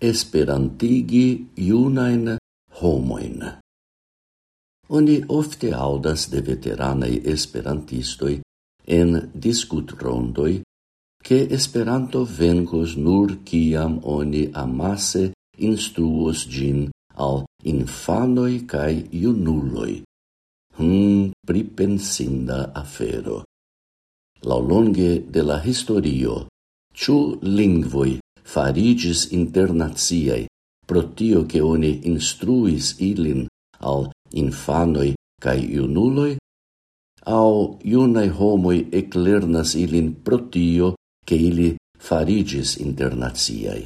esperantigi junain homoin. Oni ofte audas de veteranei esperantistoi en discut rondoi che Esperanto vencos nur ciam oni amasse instruos gin al infanoi cae iunulloi. Hmm, pripensinda afero. Laulonge de la historio, ciu lingvoi farigis internaziai, pro tio che oni instruis ilin al infanoi cae iunuloi, au iunae homoi eclernas ilin pro tio che ili farigis internaziai.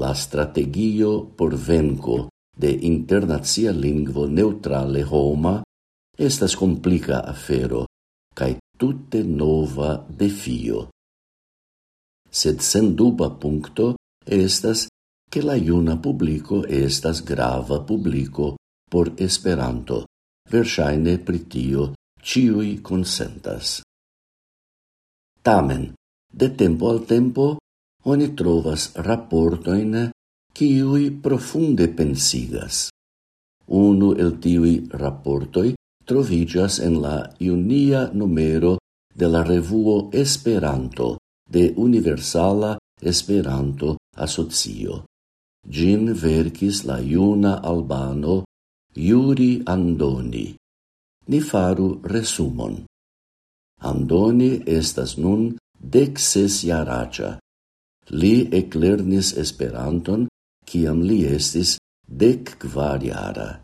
La strategio por venco de internazia lingvo neutrale homa estas complica afero, cae tutte nova defio sed senduba puncto estas che la iuna publico estas grava publico por Esperanto. Versaine pritio ciui consentas. Tamen, de tempo al tempo, oni trovas rapportoin ciui profunde pensigas. Unu el tiui rapportoi trovigas en la iunia numero de la revuo Esperanto, de Universala Esperanto Asocio. Gin verkis la juna albano Juri Andoni. Ni faru resumon. Andoni estas nun dexes ses. Li eclernis Esperanton kiam li estis dec kvar jara.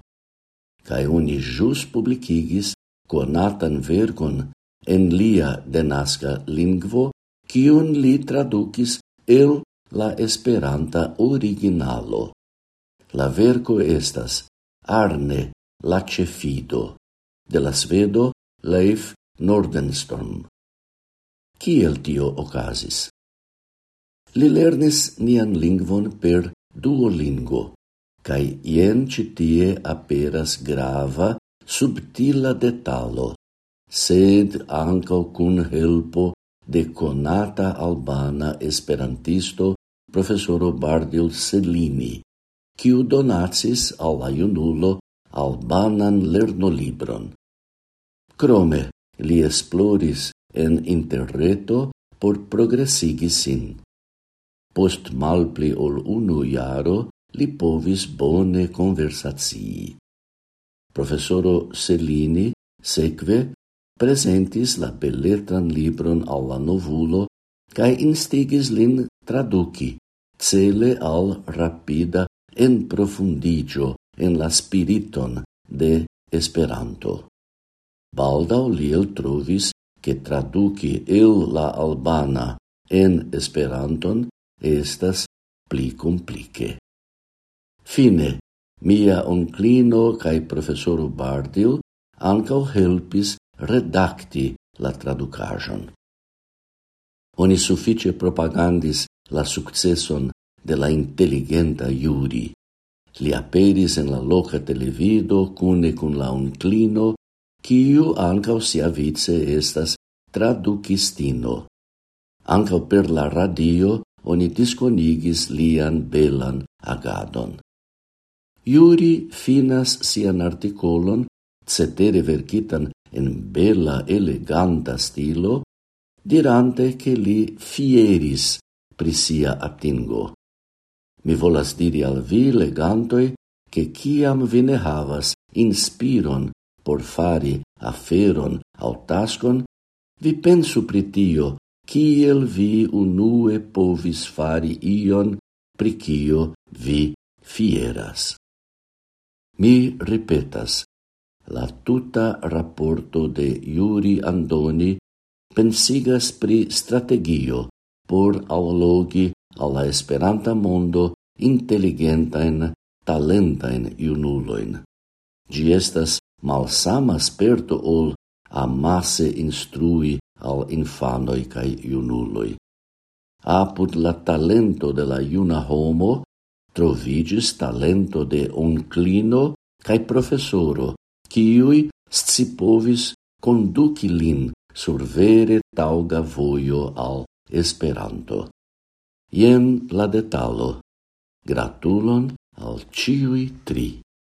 uni jus publicigis conatan vergon en lia denaska lingvo quion li traducis el la esperanta originalo. La verco estas Arne la cefido de la svedo Leif Nordenstorm. Kiel tio ocasis? Li lernis nian lingvon per Duolingo, kaj jen citie aperas grava subtila detalo, sed ankaŭ cun helpo de conata albana esperantisto profesoro Bardil Selini, quiu donacis al la iunulo albanan lernolibron. Crome, li esploris en interreto por progressigi sin. Post malpli ol unu iaro, li povis bone conversatii. Professoro Selini sekve presentis la belletran libron alla novulo cae instigis lin traduci, cele al rapida en profundigio en la spiriton de Esperanto. Baldau li el trovis che traduci el la albana en Esperanton estas pli complice. Fine, mia onclino cae professoru Bardil ancau helpis redacti la traducajon. Oni suffice propagandis la successon de la intelligenta Iuri. Li aperis en la loca televido cune cun la unclino, quiu ancau sia vice estas traducistino. Ancau per la radio oni disconigis lian belan agadon. Iuri finas sian articolon, cetere verkitan in bella eleganta stilo, dirante che li fieris pri sia atingo. Mi volas diri al vi, legantoi, che ciam vi ne havas inspiron por fari aferon au tascon, vi pensu pri tio, kiel vi unue povis fari ion pri cio vi fieras. Mi ripetas, La tuta rapporto de Yuri Andoni pensigas pri strategio por allogi alla esperanta mondo intelligentain, talentain junuloin. Gi estas malsama sperto ol amasse instrui al infanoi cae junuloi. Apud la talento de la iuna homo trovigis talento de onclino cae professoro quiui scipovis conduci lin sur vere tauga voio al Esperanto. Ien la detalo. Gratulon al ciui tri.